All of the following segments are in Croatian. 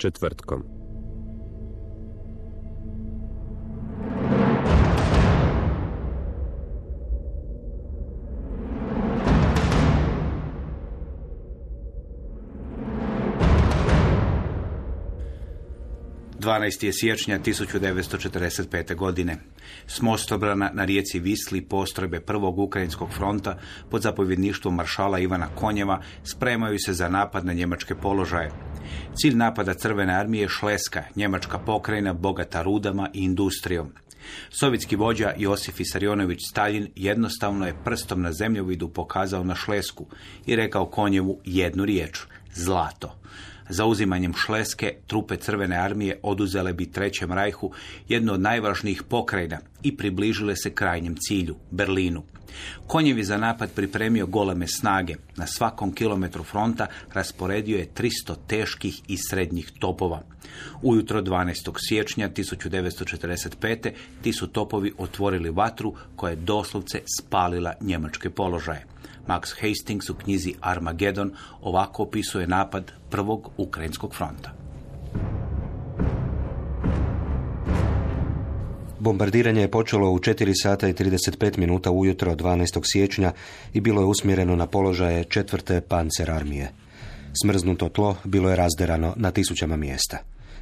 Četvrtkom. Dvanaest je siječnja 1945. godine. S mostobrana na rijeci Visli postrojbe prvog Ukrajinskog fronta pod zapovjedništvom maršala Ivana Konjeva spremaju se za napad na njemačke položaje. Cilj napada Crvene armije je Šleska, njemačka pokrajina bogata rudama i industrijom. Sovjetski vođa Josif Isarionović Stalin jednostavno je prstom na zemljovidu pokazao na Šlesku i rekao Konjevu jednu riječ, zlato. Zauzimanjem Šleske trupe Crvene armije oduzele bi Trećem rajhu jednu od najvažnijih pokrajina i približile se krajnjem cilju, Berlinu. Konjev je za napad pripremio goleme snage. Na svakom kilometru fronta rasporedio je 300 teških i srednjih topova. Ujutro 12. siječnja 1945. ti su topovi otvorili vatru koja je doslovce spalila njemačke položaje. Max Hastings u knjizi Armageddon ovako opisuje napad prvog Ukrajinskog fronta. Bombardiranje je počelo u 4 sata i 35 minuta ujutro 12. siječnja i bilo je usmjereno na položaje četvrte pancer armije. Smrznuto tlo bilo je razderano na tisućama mjesta.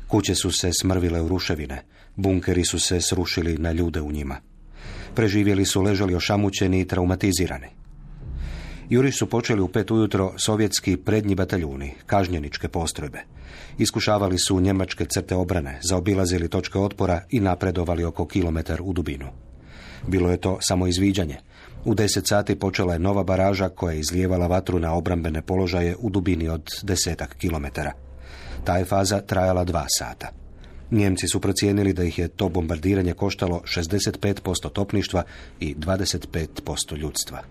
Kuće su se smrvile u ruševine, bunkeri su se srušili na ljude u njima. Preživjeli su ležali ošamućeni i traumatizirani. Juri su počeli u pet ujutro sovjetski prednji bataljuni, kažnjeničke postrojbe. Iskušavali su njemačke crte obrane, zaobilazili točke otpora i napredovali oko kilometar u dubinu. Bilo je to samo izviđanje. U deset sati počela je nova baraža koja je izlijevala vatru na obrambene položaje u dubini od desetak kilometara. Ta je faza trajala dva sata. Njemci su procijenili da ih je to bombardiranje koštalo 65% topništva i 25% ljudstva.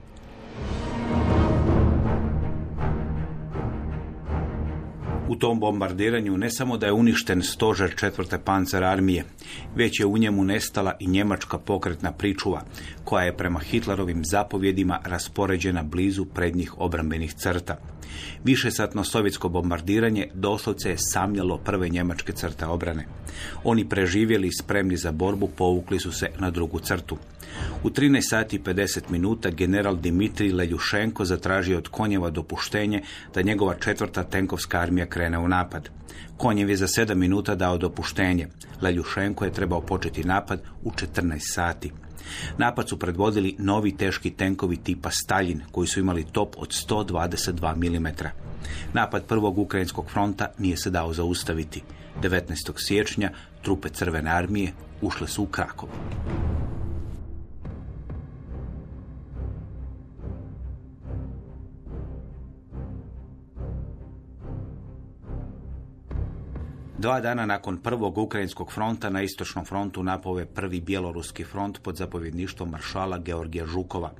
U tom bombardiranju ne samo da je uništen stožer četvrte pancer armije, već je u njemu nestala i njemačka pokretna pričuva, koja je prema Hitlerovim zapovjedima raspoređena blizu prednjih obrambenih crta. Višesatno sovjetsko bombardiranje doslovce je samljalo prve njemačke crte obrane. Oni preživjeli spremni za borbu povukli su se na drugu crtu. U 13 sati i 50 minuta general Dimitrij Leljušenko zatražio od Konjeva dopuštenje da njegova četvrta tenkovska armija krene u napad. Konjev je za 7 minuta dao dopuštenje. Leljušenko je trebao početi napad u 14 sati. Napad su predvodili novi teški tenkovi tipa Stalin, koji su imali top od 122 mm. Napad prvog Ukrajinskog fronta nije se dao zaustaviti. 19. siječnja trupe Crvene armije ušle su u Krakov. Dva dana nakon prvog Ukrajinskog fronta na istočnom frontu napao je prvi bjeloruski front pod zapovjedništvom maršala Georgija Žukova.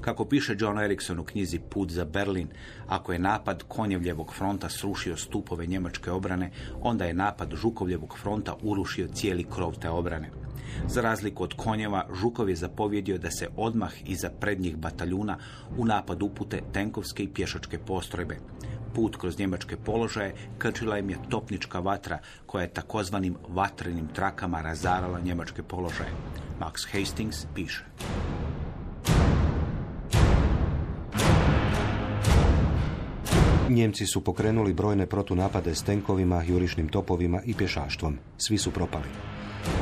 Kako piše John Erickson u knjizi Put za Berlin, ako je napad Konjevljevog fronta srušio stupove njemačke obrane, onda je napad Žukovljevog fronta urušio cijeli krov te obrane. Za razliku od Konjeva, Žukov je zapovjedio da se odmah iza prednjih bataljuna u napad upute tenkovske i pješačke postrojbe. Put kroz njemačke položaje krčila im je topnička vatra koja je takozvanim vatrenim trakama razarala njemačke položaje. Max Hastings piše. Njemci su pokrenuli brojne protunapade s tenkovima, jurišnim topovima i pješaštvom. Svi su propali.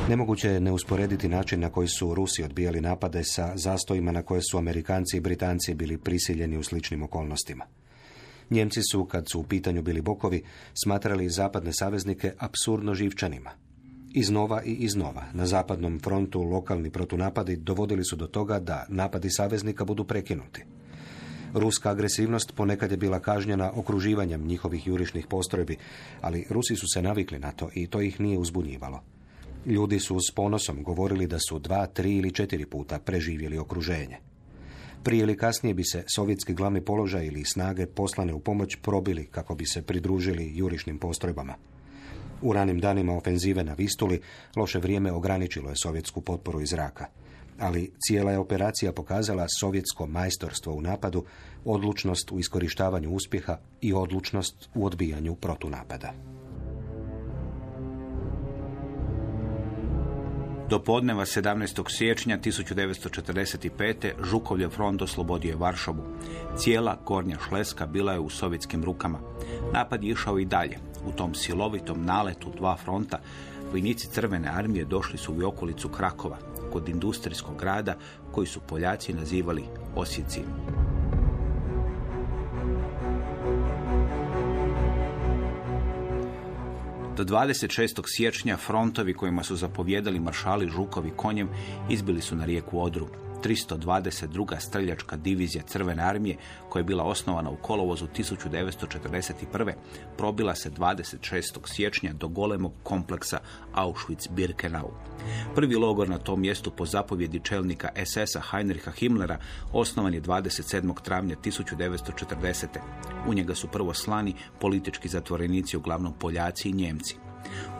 Nemoguće je ne usporediti način na koji su Rusi odbijali napade sa zastojima na koje su Amerikanci i Britanci bili prisiljeni u sličnim okolnostima. Njemci su, kad su u pitanju bili bokovi, smatrali zapadne saveznike apsurdno živčanima. Iznova i iznova na zapadnom frontu lokalni protunapadi dovodili su do toga da napadi saveznika budu prekinuti. Ruska agresivnost ponekad je bila kažnjena okruživanjem njihovih jurišnih postrojbi, ali Rusi su se navikli na to i to ih nije uzbunjivalo. Ljudi su s ponosom govorili da su dva, tri ili četiri puta preživjeli okruženje. Prije ili kasnije bi se sovjetski glavni položaj ili snage poslane u pomoć probili kako bi se pridružili jurišnim postrojbama. U ranim danima ofenzive na Vistuli loše vrijeme ograničilo je sovjetsku potporu iz zraka. Ali cijela je operacija pokazala sovjetsko majstorstvo u napadu, odlučnost u iskorištavanju uspjeha i odlučnost u odbijanju protunapada. Do podneva 17. siječnja 1945. Žukovljev front oslobodio je Varšavu. Cijela gornja šleska bila je u sovjetskim rukama. Napad je išao i dalje. U tom silovitom naletu dva fronta vojnici Crvene armije došli su u okolicu Krakova, kod industrijskog grada koji su Poljaci nazivali Osjecijem. Do 26. siječnja frontovi kojima su zapovjedali maršali Žukovi konjem izbili su na rijeku Odru. 322. streljačka divizija Crvene armije, koja je bila osnovana u kolovozu 1941. probila se 26. siječnja do golemog kompleksa Auschwitz-Birkenau. Prvi logor na tom mjestu po zapovjedi čelnika SS-a Heinricha Himmlera osnovan je 27. travnja 1940. U njega su prvo slani politički zatvorenici, uglavnom Poljaci i Njemci.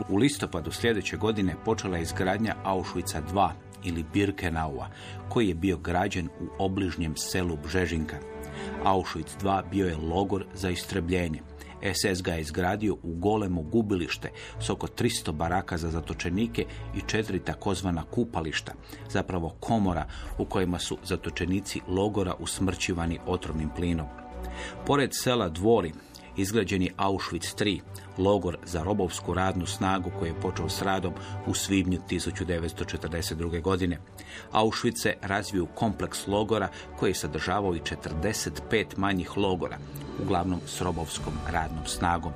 U listopadu sljedeće godine počela je izgradnja Auschwitza 2 ili Birkenaua, koji je bio građen u obližnjem selu Bžežinka. Auschwitz 2 bio je logor za istrebljenje. SS ga je izgradio u golemo gubilište s oko 300 baraka za zatočenike i četiri takozvana kupališta, zapravo komora u kojima su zatočenici logora usmrćivani otrovnim plinom. Pored sela Dvori, izgrađen je Auschwitz 3, logor za robovsku radnu snagu koji je počeo s radom u svibnju 1942. godine. Auschwitz se razvio kompleks logora koji je sadržavao i 45 manjih logora, uglavnom s robovskom radnom snagom.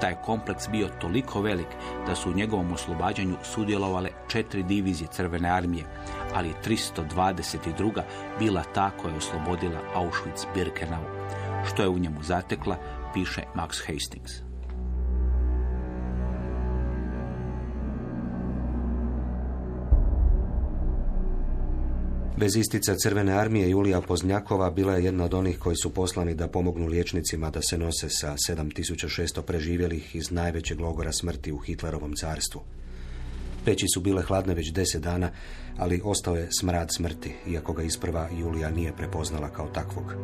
Taj kompleks bio toliko velik da su u njegovom oslobađanju sudjelovale četiri divizije Crvene armije, ali 322. bila ta koja je oslobodila Auschwitz-Birkenau. Što je u njemu zatekla, piše Max Hastings. Bez istica Crvene armije Julija Poznjakova bila je jedna od onih koji su poslani da pomognu liječnicima da se nose sa 7600 preživjelih iz najvećeg logora smrti u Hitlerovom carstvu. Peći su bile hladne već deset dana, ali ostao je smrad smrti, iako ga isprva Julija nije prepoznala kao takvog.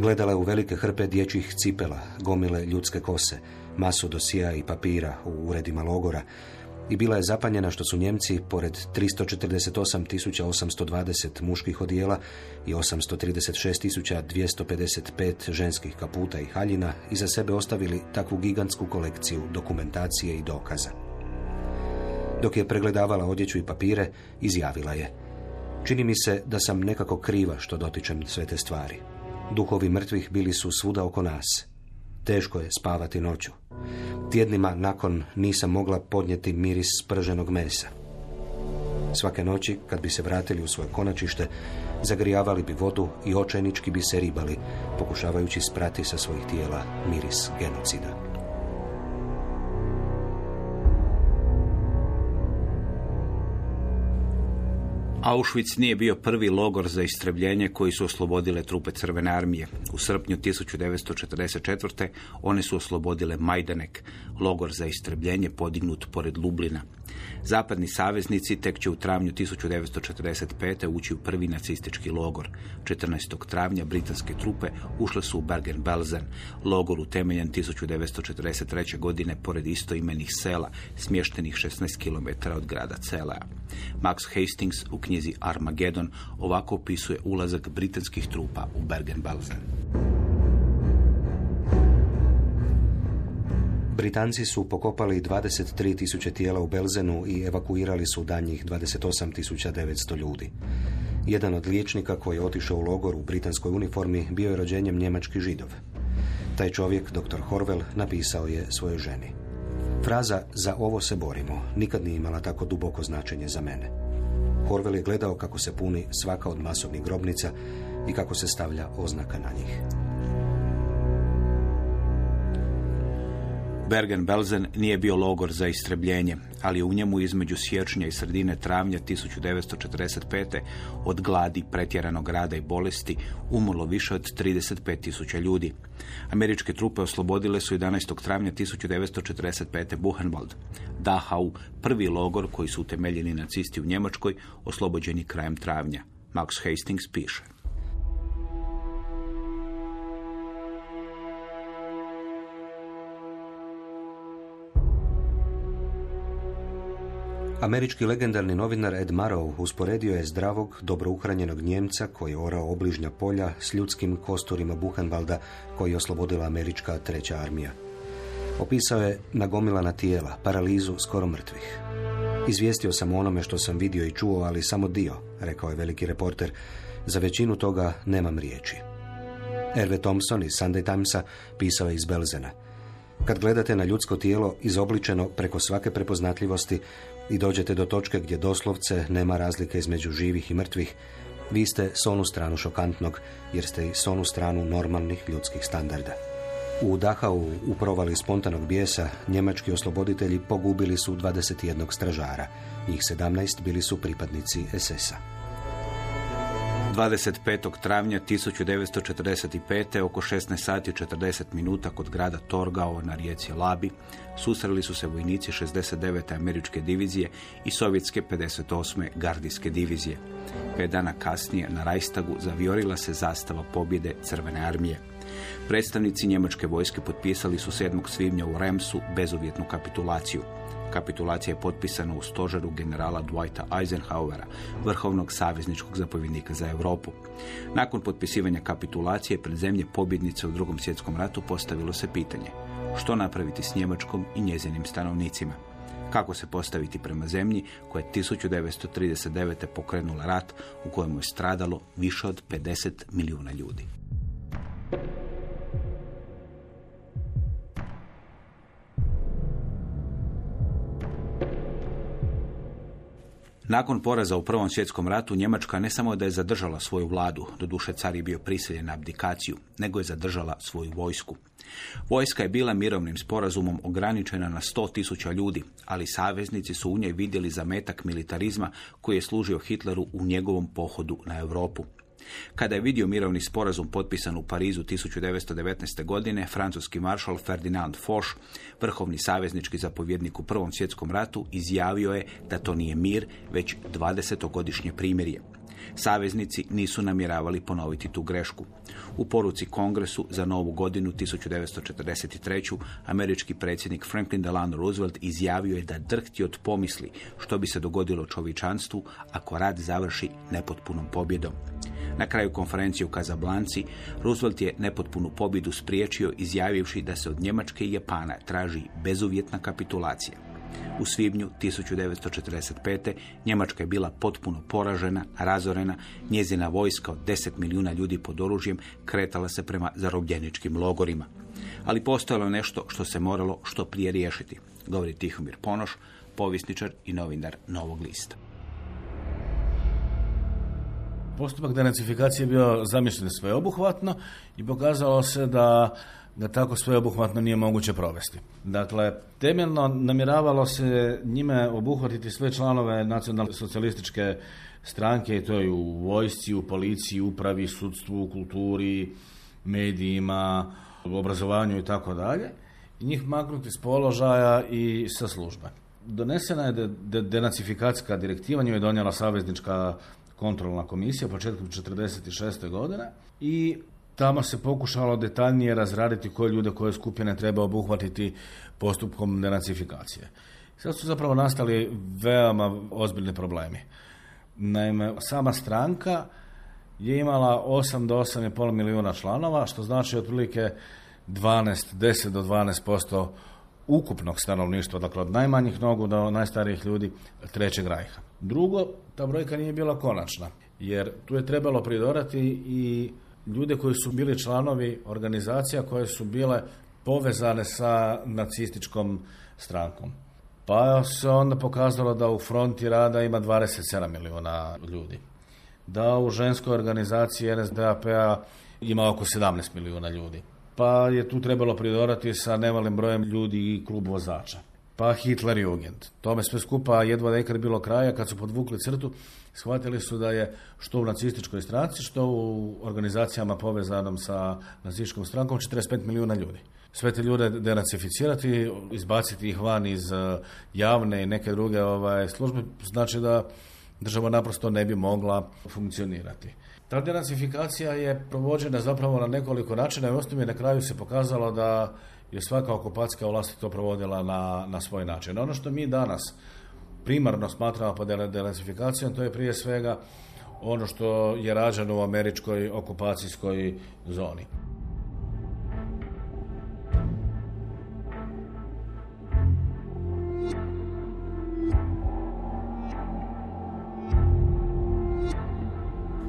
Gledala je u velike hrpe dječjih cipela, gomile ljudske kose, masu dosija i papira u uredima logora, i bila je zapanjena što su Njemci, pored 348.820 muških odijela i 836.255 ženskih kaputa i haljina, iza sebe ostavili takvu gigantsku kolekciju dokumentacije i dokaza. Dok je pregledavala odjeću i papire, izjavila je Čini mi se da sam nekako kriva što dotičem sve te stvari. Duhovi mrtvih bili su svuda oko nas. Teško je spavati noću. Tjednima nakon nisam mogla podnijeti miris sprženog mesa. Svake noći, kad bi se vratili u svoje konačište, zagrijavali bi vodu i očajnički bi se ribali, pokušavajući sprati sa svojih tijela miris genocida. Auschwitz nije bio prvi logor za istrebljenje koji su oslobodile trupe Crvene armije. U srpnju 1944. one su oslobodile Majdanek, logor za istrebljenje podignut pored Lublina. Zapadni saveznici tek će u travnju 1945. ući u prvi nacistički logor. 14. travnja britanske trupe ušle su u Bergen-Belsen, logor utemeljen 1943. godine pored istoimenih sela, smještenih 16 km od grada Celea. Max Hastings u knjizi Armageddon ovako opisuje ulazak britanskih trupa u Bergen-Belsen. Britanci su pokopali 23 tisuće tijela u Belzenu i evakuirali su danjih 28.900 ljudi. Jedan od liječnika koji je otišao u logor u britanskoj uniformi bio je rođenjem njemački židov. Taj čovjek, dr. Horvel, napisao je svojoj ženi. Fraza za ovo se borimo nikad nije imala tako duboko značenje za mene. Horvel je gledao kako se puni svaka od masovnih grobnica i kako se stavlja oznaka na njih. Bergen-Belsen nije bio logor za istrebljenje, ali u njemu između siječnja i sredine travnja 1945. od gladi, pretjeranog rada i bolesti umrlo više od 35 tisuća ljudi. Američke trupe oslobodile su 11. travnja 1945. Buchenwald, Dachau, prvi logor koji su utemeljeni nacisti u Njemačkoj, oslobođeni krajem travnja. Max Hastings piše. Američki legendarni novinar Ed Marrow usporedio je zdravog, dobro uhranjenog Njemca koji je orao obližnja polja s ljudskim kosturima Buchenwalda koji je oslobodila američka treća armija. Opisao je nagomilana tijela, paralizu skoro mrtvih. Izvijestio sam onome što sam vidio i čuo, ali samo dio, rekao je veliki reporter. Za većinu toga nemam riječi. Erve Thompson iz Sunday Timesa pisao je iz Belzena. Kad gledate na ljudsko tijelo izobličeno preko svake prepoznatljivosti, i dođete do točke gdje doslovce nema razlike između živih i mrtvih, vi ste s onu stranu šokantnog, jer ste i s onu stranu normalnih ljudskih standarda. U Dachau, u provali spontanog bijesa, njemački osloboditelji pogubili su 21 stražara. Njih 17 bili su pripadnici SS-a. 25. travnja 1945. oko 16 sati 40 minuta kod grada Torgao na rijeci Labi susreli su se vojnici 69. američke divizije i sovjetske 58. gardijske divizije. Pet dana kasnije na Rajstagu zaviorila se zastava pobjede Crvene armije. Predstavnici njemačke vojske potpisali su 7. svibnja u Remsu bezuvjetnu kapitulaciju. Kapitulacija je potpisana u stožeru generala Dwighta Eisenhowera, vrhovnog savezničkog zapovjednika za Europu. Nakon potpisivanja kapitulacije pred zemlje pobjednice u drugom svjetskom ratu postavilo se pitanje što napraviti s Njemačkom i njezinim stanovnicima. Kako se postaviti prema zemlji koja je 1939. pokrenula rat u kojemu je stradalo više od 50 milijuna ljudi. Nakon poraza u Prvom svjetskom ratu Njemačka ne samo da je zadržala svoju vladu, doduše car je bio prisiljen na abdikaciju, nego je zadržala svoju vojsku. Vojska je bila mirovnim sporazumom ograničena na 100.000 ljudi, ali saveznici su u njoj vidjeli zametak militarizma koji je služio Hitleru u njegovom pohodu na Europu. Kada je vidio mirovni sporazum potpisan u Parizu 1919. godine, francuski maršal Ferdinand Foch, vrhovni saveznički zapovjednik u Prvom svjetskom ratu, izjavio je da to nije mir, već 20-godišnje primirje. Saveznici nisu namjeravali ponoviti tu grešku. U poruci Kongresu za novu godinu 1943. američki predsjednik Franklin Delano Roosevelt izjavio je da drhti od pomisli što bi se dogodilo čovječanstvu ako rad završi nepotpunom pobjedom. Na kraju konferencije u Kazablanci Roosevelt je nepotpunu pobjedu spriječio izjavivši da se od Njemačke i Japana traži bezuvjetna kapitulacija. U svibnju 1945. Njemačka je bila potpuno poražena, razorena, njezina vojska od 10 milijuna ljudi pod oružjem kretala se prema zarobljeničkim logorima. Ali postojalo nešto što se moralo što prije riješiti, govori Tihomir Ponoš, povisničar i novinar Novog lista. Postupak denacifikacije je bio zamišljen sveobuhvatno i pokazalo se da da tako sveobuhvatno nije moguće provesti. Dakle, temeljno namjeravalo se njime obuhvatiti sve članove nacionalne socijalističke stranke, i to je u vojsci, u policiji, upravi, sudstvu, kulturi, medijima, obrazovanju i tako dalje, i njih maknuti s položaja i sa službe. Donesena je denacifikacijska direktiva, nju je donijela saveznička kontrolna komisija početkom 1946. godine i tamo se pokušalo detaljnije razraditi koje ljude, koje skupine treba obuhvatiti postupkom denacifikacije. Sad su zapravo nastali veoma ozbiljni problemi. Naime, sama stranka je imala 8 do 8,5 milijuna članova, što znači otprilike 12, 10 do 12% ukupnog stanovništva, dakle od najmanjih nogu do najstarijih ljudi trećeg rajha. Drugo, ta brojka nije bila konačna, jer tu je trebalo pridorati i ljude koji su bili članovi organizacija koje su bile povezane sa nacističkom strankom. Pa se onda pokazalo da u fronti rada ima 27 milijuna ljudi. Da u ženskoj organizaciji NSDAP-a ima oko 17 milijuna ljudi. Pa je tu trebalo pridorati sa nemalim brojem ljudi i klub vozača. Pa Hitler Jugend. Tome sve skupa jedva je bilo kraja kad su podvukli crtu shvatili su da je što u nacističkoj stranci, što u organizacijama povezanom sa nacističkom strankom 45 milijuna ljudi. Sve te ljude denacificirati, izbaciti ih van iz eh, javne i neke druge ovaj, službe, znači da država naprosto ne bi mogla funkcionirati. Ta denacifikacija je provođena zapravo na nekoliko načina i osnovi na kraju se pokazalo da je svaka okupacijska vlast to provodila na, na svoj način. Ono što mi danas primarno smatramo pod denacifikacijom, to je prije svega ono što je rađeno u američkoj okupacijskoj zoni.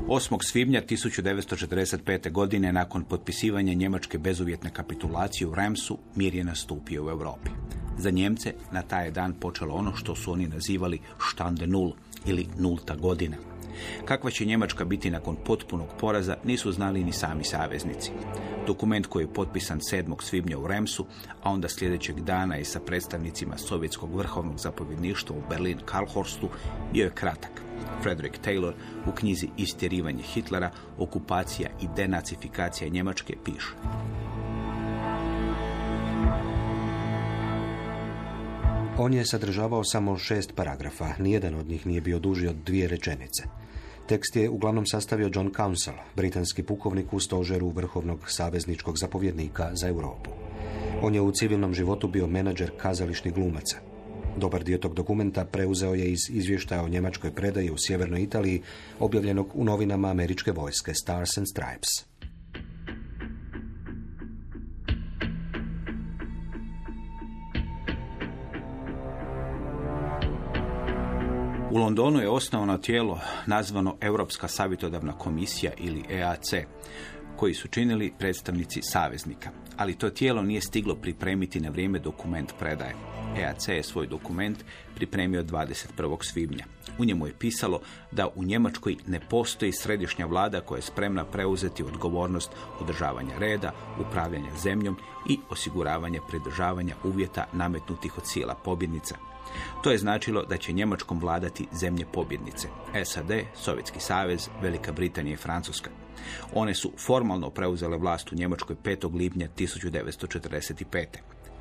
Osmog svibnja 1945. godine nakon potpisivanja njemačke bezuvjetne kapitulacije u Remsu mir je nastupio u Europi. Za Njemce na taj dan počelo ono što su oni nazivali štande nul ili nulta godina. Kakva će Njemačka biti nakon potpunog poraza nisu znali ni sami saveznici. Dokument koji je potpisan 7. svibnja u Remsu, a onda sljedećeg dana i sa predstavnicima sovjetskog vrhovnog zapovjedništva u Berlin Karlhorstu bio je kratak. Frederick Taylor u knjizi Istjerivanje Hitlera, okupacija i denacifikacija Njemačke piše. On je sadržavao samo šest paragrafa, nijedan od njih nije bio duži od dvije rečenice. Tekst je uglavnom sastavio John Council, britanski pukovnik u stožeru Vrhovnog savezničkog zapovjednika za Europu. On je u civilnom životu bio menadžer kazališnih glumaca. Dobar dio tog dokumenta preuzeo je iz izvještaja o njemačkoj predaji u sjevernoj Italiji, objavljenog u novinama američke vojske Stars and Stripes. U Londonu je osnovano tijelo nazvano Europska savjetodavna komisija ili EAC, koji su činili predstavnici saveznika. Ali to tijelo nije stiglo pripremiti na vrijeme dokument predaje. EAC je svoj dokument pripremio 21. svibnja. U njemu je pisalo da u Njemačkoj ne postoji središnja vlada koja je spremna preuzeti odgovornost održavanja reda, upravljanja zemljom i osiguravanja pridržavanja uvjeta nametnutih od sila pobjednica. To je značilo da će Njemačkom vladati zemlje pobjednice, SAD, Sovjetski savez, Velika Britanija i Francuska. One su formalno preuzele vlast u Njemačkoj 5. lipnja 1945.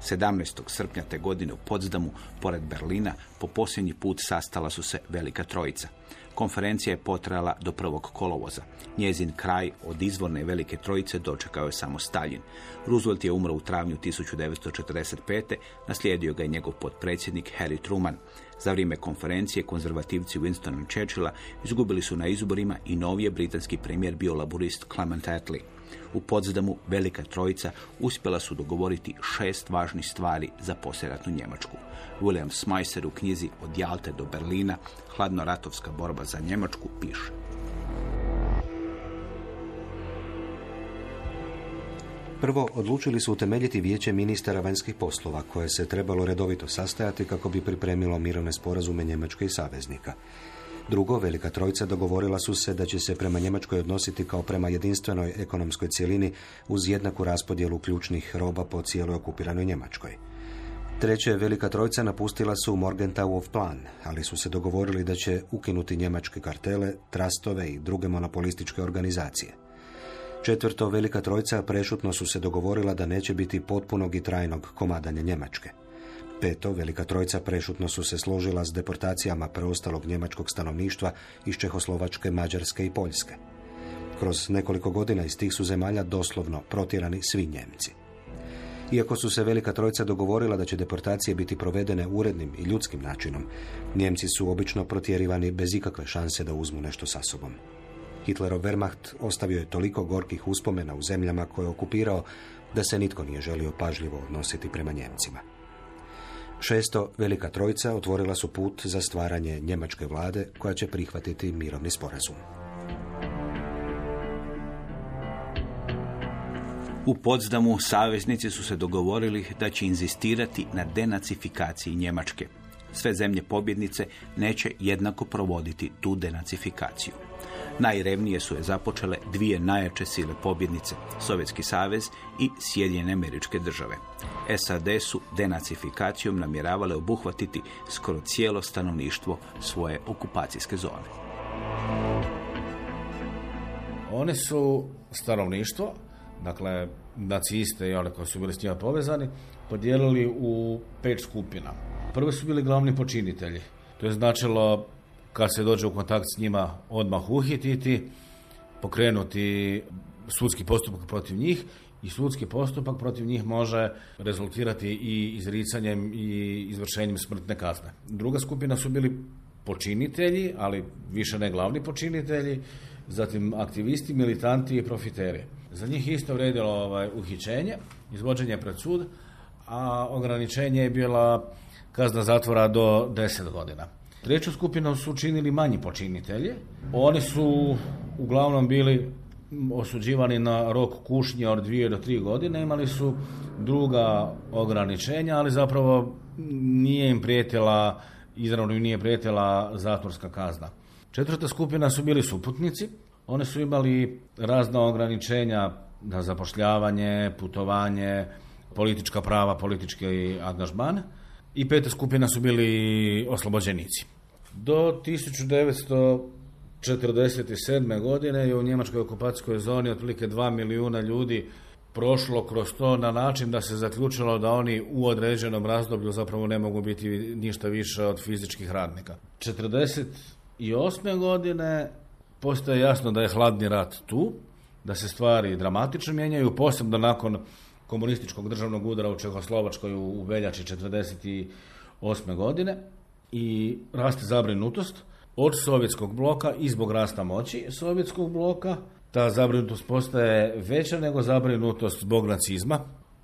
17. srpnja te godine u Potsdamu, pored Berlina, po posljednji put sastala su se Velika Trojica. Konferencija je potrajala do prvog kolovoza. Njezin kraj od izvorne Velike Trojice dočekao je samo Stalin. Roosevelt je umro u travnju 1945. Naslijedio ga je njegov potpredsjednik Harry Truman. Za vrijeme konferencije konzervativci Winstona Churchilla izgubili su na izborima i novije britanski premijer bio laborist Clement Attlee. U Potsdamu Velika Trojica uspjela su dogovoriti šest važnih stvari za posjeratnu Njemačku. William Smyser u knjizi Od Jalte do Berlina, hladnoratovska borba za Njemačku, piše. Prvo, odlučili su utemeljiti vijeće ministara vanjskih poslova, koje se trebalo redovito sastajati kako bi pripremilo mirovne sporazume Njemačke i saveznika. Drugo, Velika Trojca dogovorila su se da će se prema Njemačkoj odnositi kao prema jedinstvenoj ekonomskoj cjelini uz jednaku raspodjelu ključnih roba po cijeloj okupiranoj Njemačkoj. Treće, Velika Trojca napustila su Morgentauov plan, ali su se dogovorili da će ukinuti njemačke kartele, trastove i druge monopolističke organizacije. Četvrto, Velika Trojca prešutno su se dogovorila da neće biti potpunog i trajnog komadanja Njemačke. Peto, Velika Trojca prešutno su se složila s deportacijama preostalog njemačkog stanovništva iz Čehoslovačke, Mađarske i Poljske. Kroz nekoliko godina iz tih su zemalja doslovno protjerani svi Njemci. Iako su se Velika Trojca dogovorila da će deportacije biti provedene urednim i ljudskim načinom, Njemci su obično protjerivani bez ikakve šanse da uzmu nešto sa sobom. Hitlerov Wehrmacht ostavio je toliko gorkih uspomena u zemljama koje je okupirao da se nitko nije želio pažljivo odnositi prema Njemcima. Šesto, Velika Trojica otvorila su put za stvaranje njemačke vlade koja će prihvatiti mirovni sporazum. U Potsdamu saveznici su se dogovorili da će inzistirati na denacifikaciji Njemačke. Sve zemlje pobjednice neće jednako provoditi tu denacifikaciju. Najrevnije su je započele dvije najjače sile pobjednice, Sovjetski savez i Sjedinjene američke države. SAD su denacifikacijom namjeravale obuhvatiti skoro cijelo stanovništvo svoje okupacijske zone. Oni su stanovništvo, dakle naciste i one koji su bili s njima povezani, podijelili u pet skupina. Prvi su bili glavni počinitelji. To je značilo kad se dođe u kontakt s njima odmah uhititi, pokrenuti sudski postupak protiv njih i sudski postupak protiv njih može rezultirati i izricanjem i izvršenjem smrtne kazne. Druga skupina su bili počinitelji, ali više ne glavni počinitelji, zatim aktivisti, militanti i profiteri. Za njih isto vredilo ovaj, uhićenje, izvođenje pred sud, a ograničenje je bila kazna zatvora do 10 godina. Treću skupinu su činili manji počinitelji. Oni su uglavnom bili osuđivani na rok kušnje od dvije do tri godine, imali su druga ograničenja, ali zapravo nije im prijetila, izravno im nije prijetila zatvorska kazna. Četvrta skupina su bili suputnici, oni su imali razna ograničenja na zapošljavanje, putovanje, politička prava, politički angažman. I peta skupina su bili oslobođenici. Do 1947. godine je u njemačkoj okupacijskoj zoni otprilike 2 milijuna ljudi prošlo kroz to na način da se zaključilo da oni u određenom razdoblju zapravo ne mogu biti ništa više od fizičkih radnika. 1948. godine postaje jasno da je hladni rat tu, da se stvari dramatično mijenjaju, posebno nakon komunističkog državnog udara u Čehoslovačkoj u veljači 1948. godine i raste zabrinutost od sovjetskog bloka i zbog rasta moći sovjetskog bloka. Ta zabrinutost postaje veća nego zabrinutost zbog nacizma,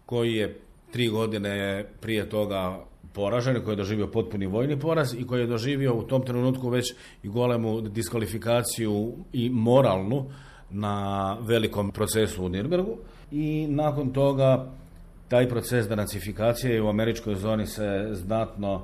koji je tri godine prije toga poražen, koji je doživio potpuni vojni poraz i koji je doživio u tom trenutku već i golemu diskvalifikaciju i moralnu na velikom procesu u Nirnbergu i nakon toga taj proces denacifikacije u američkoj zoni se znatno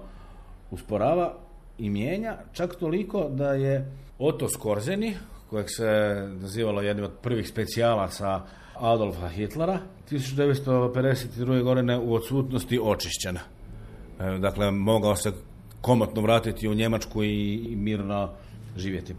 usporava i mijenja, čak toliko da je Otto Skorzeni, kojeg se nazivalo jednim od prvih specijalaca Adolfa Hitlera, 1952. godine u odsutnosti očišćena. E, dakle, mogao se komotno vratiti u Njemačku i mirno živjeti.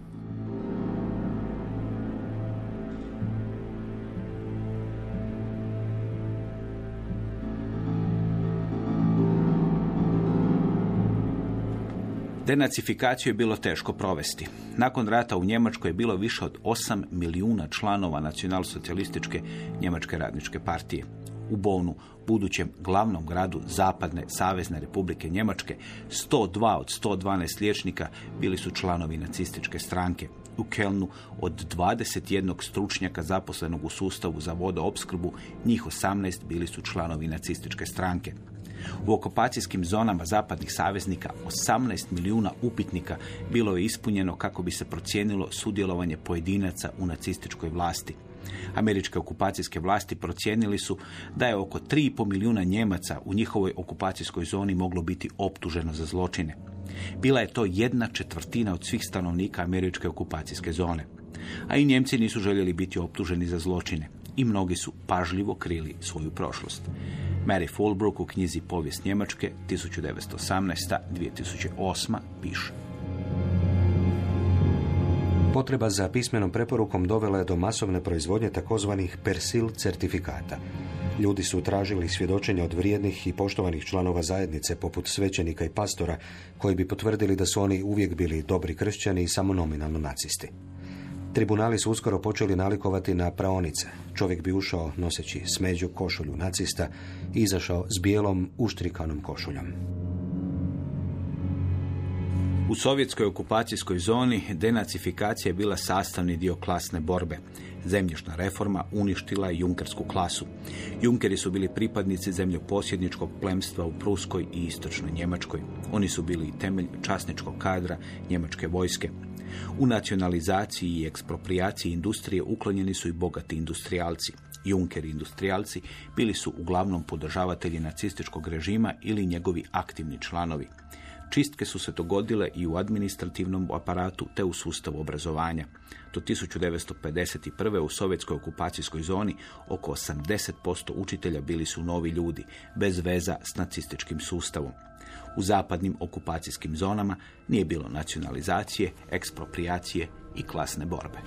Denacifikaciju je bilo teško provesti. Nakon rata u Njemačkoj je bilo više od 8 milijuna članova nacionalsocijalističke Njemačke radničke partije. U Bonu, budućem glavnom gradu Zapadne Savezne Republike Njemačke, 102 od 112 liječnika bili su članovi nacističke stranke. U Kelnu od 21 stručnjaka zaposlenog u sustavu za vodoopskrbu, njih 18 bili su članovi nacističke stranke. U okupacijskim zonama zapadnih saveznika 18 milijuna upitnika bilo je ispunjeno kako bi se procijenilo sudjelovanje pojedinaca u nacističkoj vlasti. Američke okupacijske vlasti procijenili su da je oko 3,5 milijuna Njemaca u njihovoj okupacijskoj zoni moglo biti optuženo za zločine. Bila je to jedna četvrtina od svih stanovnika američke okupacijske zone. A i Njemci nisu željeli biti optuženi za zločine i mnogi su pažljivo krili svoju prošlost. Mary Fulbrook u knjizi Povijest Njemačke 1918-2008 piše. Potreba za pismenom preporukom dovela je do masovne proizvodnje takozvanih persil certifikata. Ljudi su tražili svjedočenja od vrijednih i poštovanih članova zajednice, poput svećenika i pastora, koji bi potvrdili da su oni uvijek bili dobri kršćani i samo nominalno nacisti. Tribunali su uskoro počeli nalikovati na praonice. Čovjek bi ušao noseći smeđu košulju nacista i izašao s bijelom uštrikanom košuljom. U sovjetskoj okupacijskoj zoni denacifikacija je bila sastavni dio klasne borbe. Zemljišna reforma uništila je junkersku klasu. Junkeri su bili pripadnici zemljoposjedničkog plemstva u Pruskoj i Istočnoj Njemačkoj. Oni su bili i temelj časničkog kadra njemačke vojske. U nacionalizaciji i ekspropriaciji industrije uklonjeni su i bogati industrijalci. Junkeri industrijalci bili su uglavnom podržavatelji nacističkog režima ili njegovi aktivni članovi. Čistke su se dogodile i u administrativnom aparatu te u sustavu obrazovanja. Do 1951. u sovjetskoj okupacijskoj zoni oko 80% učitelja bili su novi ljudi, bez veza s nacističkim sustavom. U zapadnim okupacijskim zonama nije bilo nacionalizacije, ekspropriacije i klasne borbe.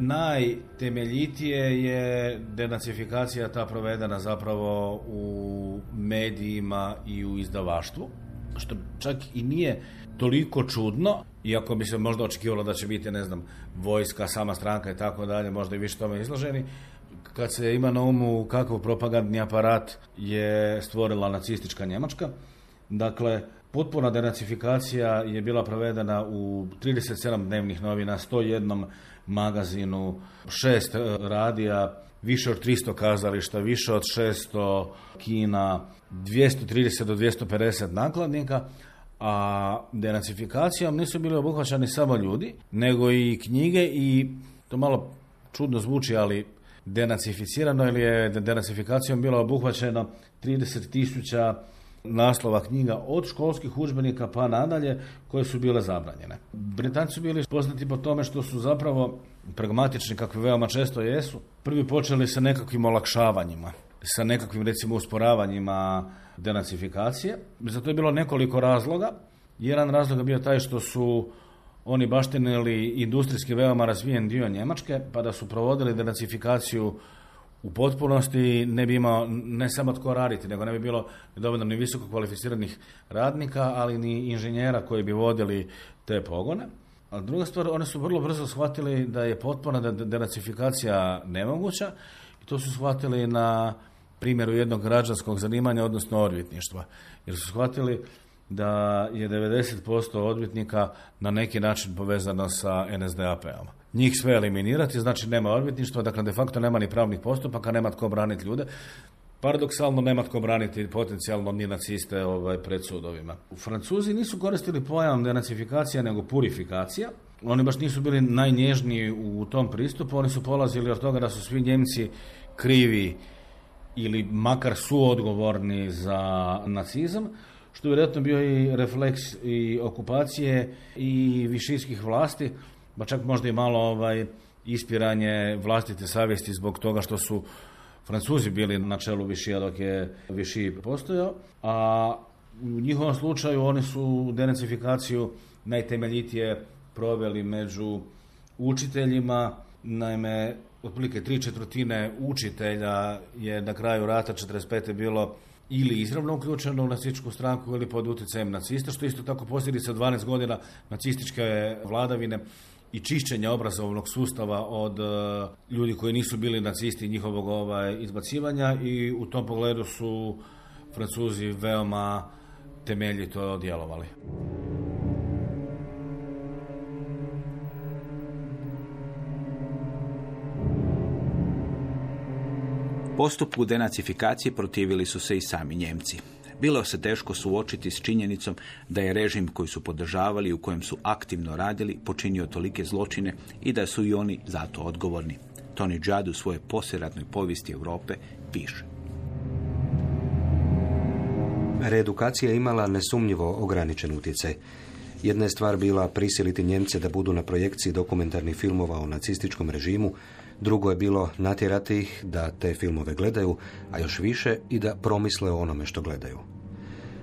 Najtemeljitije je denacifikacija ta provedena zapravo u medijima i u izdavaštvu, što čak i nije toliko čudno, iako bi se možda očekivalo da će biti, ne znam, vojska, sama stranka i tako dalje, možda i više tome izloženi, kad se ima na umu kakav propagandni aparat je stvorila nacistička Njemačka. Dakle, potpuna denacifikacija je bila provedena u 37 dnevnih novina, 101 magazinu, šest e, radija, više od 300 kazališta, više od 600 kina, 230 do 250 nakladnika, a denacifikacijom nisu bili obuhvaćani samo ljudi, nego i knjige i to malo čudno zvuči, ali denacificirano ili je denacifikacijom bilo obuhvaćeno 30 tisuća naslova knjiga od školskih udžbenika pa nadalje koje su bile zabranjene. Britanci su bili poznati po tome što su zapravo pragmatični kakvi veoma često jesu. Prvi počeli sa nekakvim olakšavanjima, sa nekakvim recimo usporavanjima denacifikacije. Za to je bilo nekoliko razloga. Jedan razlog je bio taj što su oni baštinili industrijski veoma razvijen dio Njemačke, pa da su provodili denacifikaciju u potpunosti ne bi imao ne samo tko raditi, nego ne bi bilo dovoljno ni visoko kvalificiranih radnika, ali ni inženjera koji bi vodili te pogone. A druga stvar, oni su vrlo brzo shvatili da je potpuna denacifikacija nemoguća i to su shvatili na primjeru jednog građanskog zanimanja, odnosno odvjetništva. Jer su shvatili da je 90% odvjetnika na neki način povezano sa NSDAP-om. Njih sve eliminirati, znači nema odvjetništva, dakle de facto nema ni pravnih postupaka, nema tko braniti ljude. Paradoksalno nema tko braniti potencijalno ni naciste ovaj, pred sudovima. U Francuzi nisu koristili pojam denacifikacija nego purifikacija. Oni baš nisu bili najnježniji u tom pristupu, oni su polazili od toga da su svi Njemci krivi ili makar suodgovorni za nacizam, što je vjerojatno bio i refleks i okupacije i višijskih vlasti, pa čak možda i malo ovaj, ispiranje vlastite savjesti zbog toga što su Francuzi bili na čelu Višija dok je Viši postojao, a u njihovom slučaju oni su denacifikaciju najtemeljitije proveli među učiteljima, naime otprilike tri četvrtine učitelja je na kraju rata 45. bilo ili izravno uključeno u nacističku stranku ili pod utjecajem nacista, što isto tako posljedica 12 godina nacističke vladavine i čišćenja obrazovnog sustava od uh, ljudi koji nisu bili nacisti njihovog ovaj, izbacivanja i u tom pogledu su Francuzi veoma temeljito djelovali. Postupku denacifikacije protivili su se i sami Njemci. Bilo se teško suočiti s činjenicom da je režim koji su podržavali u kojem su aktivno radili počinio tolike zločine i da su i oni zato odgovorni. Tony Judd u svojoj posjeratnoj povijesti Europe piše. Reedukacija imala nesumnjivo ograničen utjecaj. Jedna je stvar bila prisiliti Njemce da budu na projekciji dokumentarnih filmova o nacističkom režimu, drugo je bilo natjerati ih da te filmove gledaju, a još više i da promisle o onome što gledaju.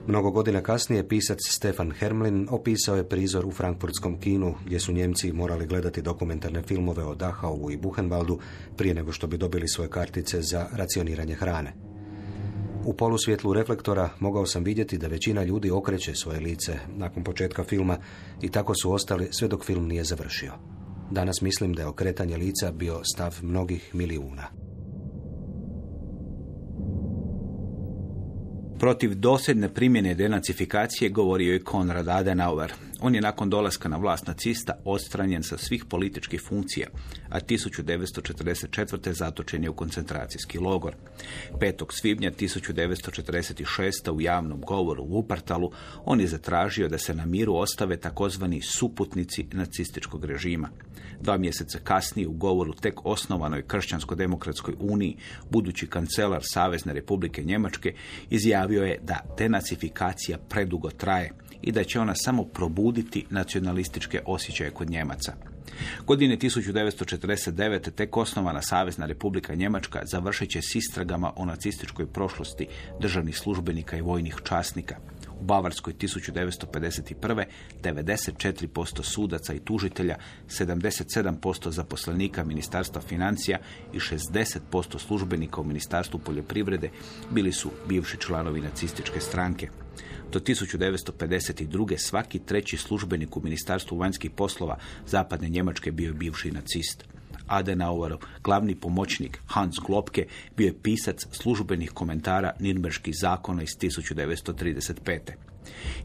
Mnogo godina kasnije pisac Stefan Hermlin opisao je prizor u frankfurtskom kinu gdje su Njemci morali gledati dokumentarne filmove o Dachau i Buchenwaldu prije nego što bi dobili svoje kartice za racioniranje hrane. U polusvjetlu reflektora mogao sam vidjeti da većina ljudi okreće svoje lice nakon početka filma i tako su ostali sve dok film nije završio. Danas mislim da je okretanje lica bio stav mnogih milijuna. Protiv dosljedne primjene denacifikacije govorio je Konrad Adenauer. On je nakon dolaska na vlast nacista odstranjen sa svih političkih funkcija, a 1944. zatočen je u koncentracijski logor. 5. svibnja 1946. u javnom govoru u Upartalu on je zatražio da se na miru ostave takozvani suputnici nacističkog režima. Dva mjeseca kasnije u govoru tek osnovanoj Kršćansko-demokratskoj uniji, budući kancelar Savezne republike Njemačke izjavio je da denacifikacija predugo traje i da će ona samo probuditi nacionalističke osjećaje kod Njemaca. Godine 1949. tek osnovana Savezna republika Njemačka završit će s istragama o nacističkoj prošlosti državnih službenika i vojnih časnika. U Bavarskoj 1951. 94% sudaca i tužitelja, 77% zaposlenika Ministarstva financija i 60% službenika u Ministarstvu poljoprivrede bili su bivši članovi nacističke stranke. Do 1952. svaki treći službenik u Ministarstvu vanjskih poslova zapadne Njemačke bio je bivši nacist. Adenauerov glavni pomoćnik Hans Globke bio je pisac službenih komentara Nirnberških zakona iz 1935.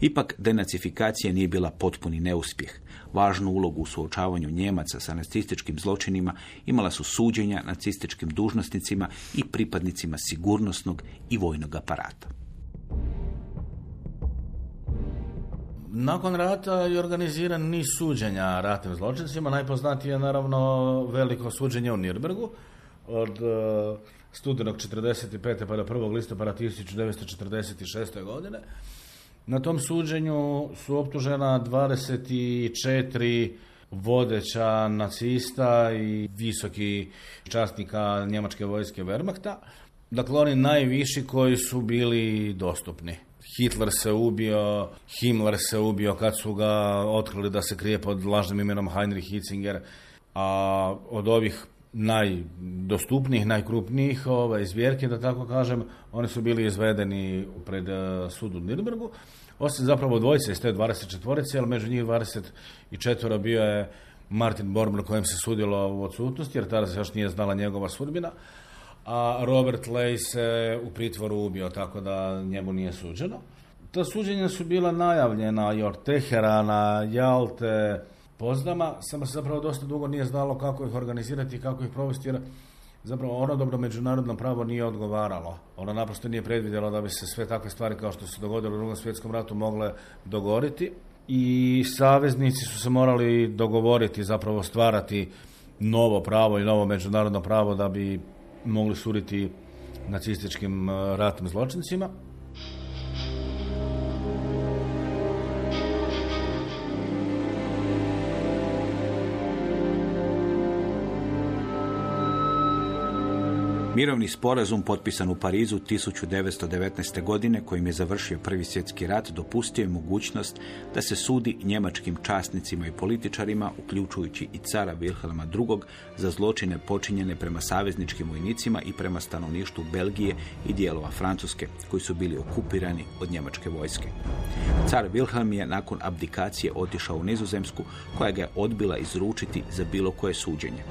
Ipak denacifikacija nije bila potpuni neuspjeh. Važnu ulogu u suočavanju Njemaca sa nacističkim zločinima imala su suđenja nacističkim dužnosnicima i pripadnicima sigurnosnog i vojnog aparata. Nakon rata je organiziran niz suđenja ratnim zločincima. Najpoznatije je naravno veliko suđenje u Nirbergu od uh, studenog 45. pa do 1. listopada 1946. godine. Na tom suđenju su optužena 24 vodeća nacista i visoki časnika njemačke vojske Wehrmachta. Dakle, oni najviši koji su bili dostupni. Hitler se ubio, Himmler se ubio kad su ga otkrili da se krije pod lažnim imenom Heinrich Hitzinger, a od ovih najdostupnijih, najkrupnijih ovaj, zvjerke, da tako kažem, oni su bili izvedeni pred uh, sud u Nürnbergu. Osim zapravo dvojice iz te 24 ali među njih 24 bio je Martin Bormler kojem se sudilo u odsutnosti, jer tada se još nije znala njegova sudbina a Robert Lay se u pritvoru ubio, tako da njemu nije suđeno. Ta suđenja su bila najavljena i od Teherana, Jalte, Poznama, samo se zapravo dosta dugo nije znalo kako ih organizirati i kako ih provesti, jer zapravo ono dobro međunarodno pravo nije odgovaralo. Ono naprosto nije predvidjelo da bi se sve takve stvari kao što se dogodilo u drugom svjetskom ratu mogle dogoriti i saveznici su se morali dogovoriti, zapravo stvarati novo pravo i novo međunarodno pravo da bi mogli suditi nacističkim eh, ratnim zločincima. Mirovni sporazum potpisan u Parizu 1919. godine kojim je završio Prvi svjetski rat dopustio je mogućnost da se sudi njemačkim časnicima i političarima, uključujući i cara Wilhelma II. za zločine počinjene prema savezničkim vojnicima i prema stanovništvu Belgije i dijelova Francuske, koji su bili okupirani od njemačke vojske. Car Wilhelm je nakon abdikacije otišao u Nizozemsku, koja ga je odbila izručiti za bilo koje suđenje.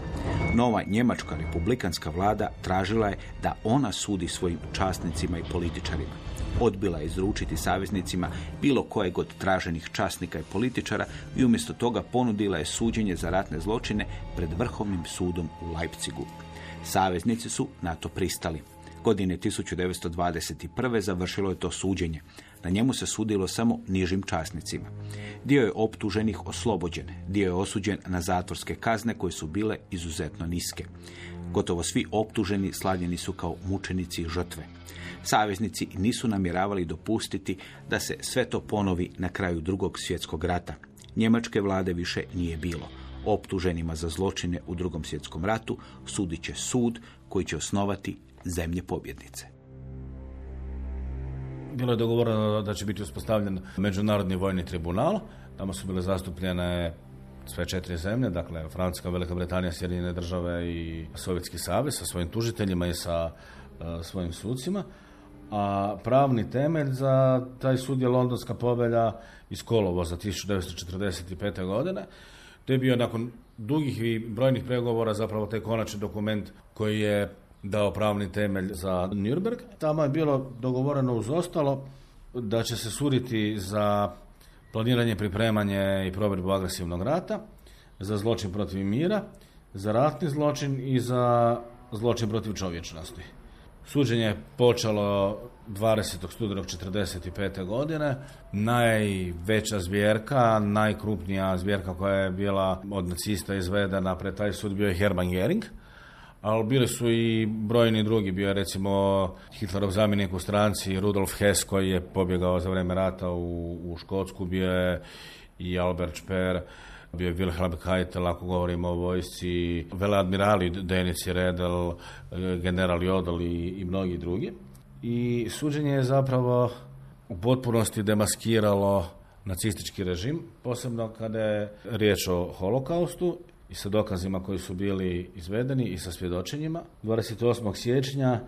Nova njemačka republikanska vlada tražila je da ona sudi svojim časnicima i političarima. Odbila je izručiti saveznicima bilo kojeg od traženih časnika i političara i umjesto toga ponudila je suđenje za ratne zločine pred Vrhovnim sudom u Leipzigu. Saveznici su na to pristali. Godine 1921. završilo je to suđenje. Na njemu se sudilo samo nižim časnicima. Dio je optuženih oslobođen, dio je osuđen na zatvorske kazne koje su bile izuzetno niske. Gotovo svi optuženi slavljeni su kao mučenici žrtve. Saveznici nisu namjeravali dopustiti da se sve to ponovi na kraju drugog svjetskog rata. Njemačke vlade više nije bilo. Optuženima za zločine u drugom svjetskom ratu sudit će sud koji će osnovati zemlje pobjednice. Bilo je dogovoreno da će biti uspostavljen Međunarodni vojni tribunal. Tamo su bile zastupljene sve četiri zemlje, dakle Francuska, Velika Britanija, Sjedinjene države i Sovjetski savez sa svojim tužiteljima i sa e, svojim sucima. A pravni temelj za taj sud je Londonska povelja iz kolovoza 1945. godine. To je bio nakon dugih i brojnih pregovora zapravo taj konačni dokument koji je dao pravni temelj za Nürnberg. Tamo je bilo dogovoreno uz ostalo da će se suditi za planiranje, pripremanje i provedbu agresivnog rata, za zločin protiv mira, za ratni zločin i za zločin protiv čovječnosti. Suđenje je počelo 20. studenog 45. godine. Najveća zbjerka, najkrupnija zbjerka koja je bila od nacista izvedena pred taj sud bio je Hermann Gering, ali bili su i brojni drugi, bio je recimo Hitlerov zamjenik u stranci Rudolf Hess koji je pobjegao za vrijeme rata u, u Škotsku, bio je i Albert Speer, bio je Wilhelm Keitel, ako govorimo o vojsci, veleadmirali Denici Redel, general Jodl i, i mnogi drugi. I suđenje je zapravo u potpunosti demaskiralo nacistički režim, posebno kada je riječ o holokaustu i sa dokazima koji su bili izvedeni i sa svjedočenjima. 28. siječnja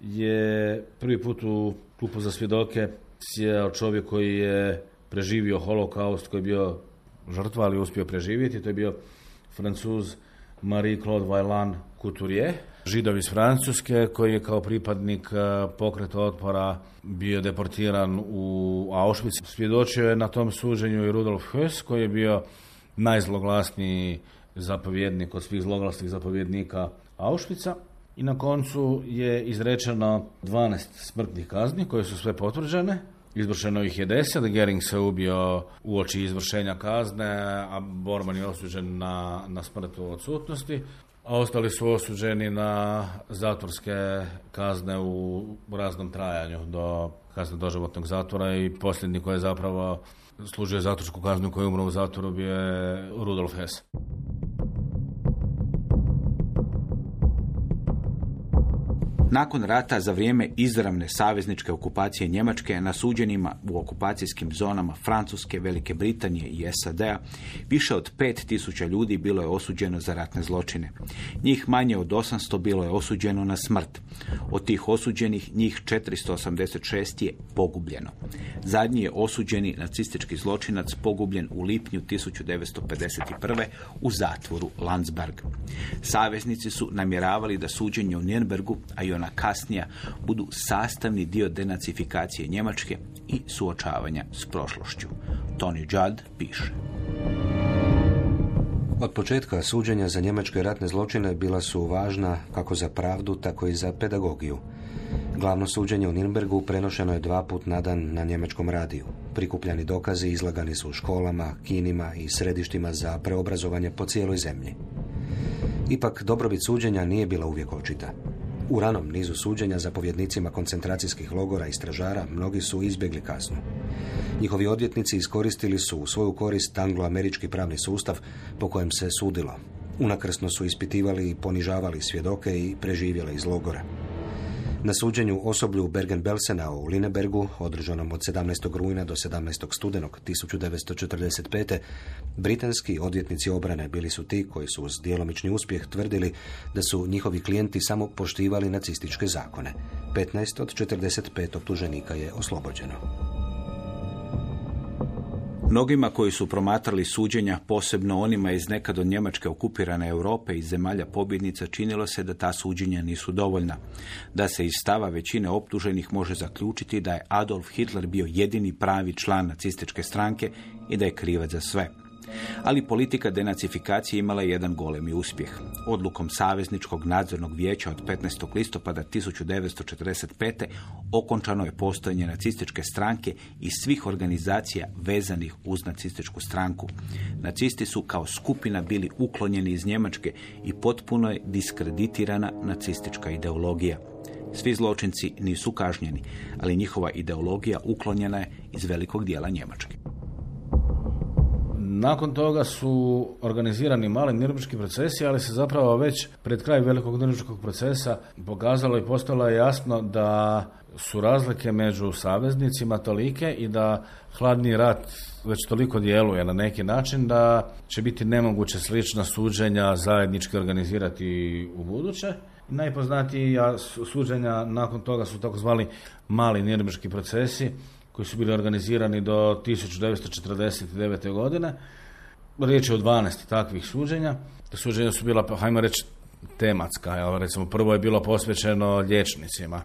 je prvi put u klupu za svjedoke sjeo čovjek koji je preživio holokaust, koji je bio žrtva, ali uspio preživjeti. To je bio francuz Marie-Claude Vaillant Couturier, židov iz Francuske, koji je kao pripadnik eh, pokreta otpora bio deportiran u Auschwitz. Svjedočio je na tom suđenju i Rudolf Höss, koji je bio najzloglasniji zapovjednik od svih zloglasnih zapovjednika Auschwitza. I na koncu je izrečeno 12 smrtnih kazni koje su sve potvrđene. Izvršeno ih je deset, Gering se ubio u oči izvršenja kazne, a Borman je osuđen na, na smrt odsutnosti, a ostali su osuđeni na zatvorske kazne u raznom trajanju do kazne doživotnog zatvora i posljednji koji je zapravo služio zatvorsku kaznu koji je umro u zatvoru je Rudolf Hess. Nakon rata za vrijeme izravne savezničke okupacije Njemačke na suđenima u okupacijskim zonama Francuske, Velike Britanije i SAD-a više od 5000 ljudi bilo je osuđeno za ratne zločine. Njih manje od 800 bilo je osuđeno na smrt. Od tih osuđenih njih 486 je pogubljeno. Zadnji je osuđeni nacistički zločinac pogubljen u lipnju 1951. u zatvoru Landsberg. Saveznici su namjeravali da suđenje u Nürnbergu, a i ona kasnija, budu sastavni dio denacifikacije Njemačke i suočavanja s prošlošću. Tony Judd piše. Od početka suđenja za njemačke ratne zločine bila su važna kako za pravdu, tako i za pedagogiju. Glavno suđenje u Nürnbergu prenošeno je dva put na dan na njemačkom radiju. Prikupljani dokazi izlagani su u školama, kinima i središtima za preobrazovanje po cijeloj zemlji. Ipak dobrobit suđenja nije bila uvijek očita. U ranom nizu suđenja zapovjednicima koncentracijskih logora i stražara mnogi su izbjegli kaznu. Njihovi odvjetnici iskoristili su u svoju korist angloamerički pravni sustav po kojem se sudilo. Unakrsno su ispitivali i ponižavali svjedoke i preživjeli iz logora. Na suđenju osoblju Bergen-Belsena u Linebergu, održanom od 17. rujna do 17. studenog 1945. britanski odvjetnici obrane bili su ti koji su uz djelomični uspjeh tvrdili da su njihovi klijenti samo poštivali nacističke zakone. 15 od 45 optuženika je oslobođeno. Mnogima koji su promatrali suđenja, posebno onima iz nekad od Njemačke okupirane Europe i zemalja pobjednica, činilo se da ta suđenja nisu dovoljna. Da se iz stava većine optuženih može zaključiti da je Adolf Hitler bio jedini pravi član nacističke stranke i da je krivac za sve. Ali politika denacifikacije imala je jedan golemi uspjeh. Odlukom Savezničkog nadzornog vijeća od 15. listopada 1945. okončano je postojanje nacističke stranke i svih organizacija vezanih uz nacističku stranku. Nacisti su kao skupina bili uklonjeni iz Njemačke i potpuno je diskreditirana nacistička ideologija. Svi zločinci nisu kažnjeni, ali njihova ideologija uklonjena je iz velikog dijela Njemačke. Nakon toga su organizirani mali nirnberški procesi, ali se zapravo već pred kraj velikog nirnberškog procesa pokazalo i postalo je jasno da su razlike među saveznicima tolike i da hladni rat već toliko djeluje na neki način da će biti nemoguće slična suđenja zajednički organizirati u buduće. Najpoznatiji suđenja nakon toga su takozvani mali nirnberški procesi koji su bili organizirani do 1949. godine. Riječ je o 12 takvih suđenja. Suđenja su bila, hajmo reći, tematska. Evo, recimo, prvo je bilo posvećeno liječnicima.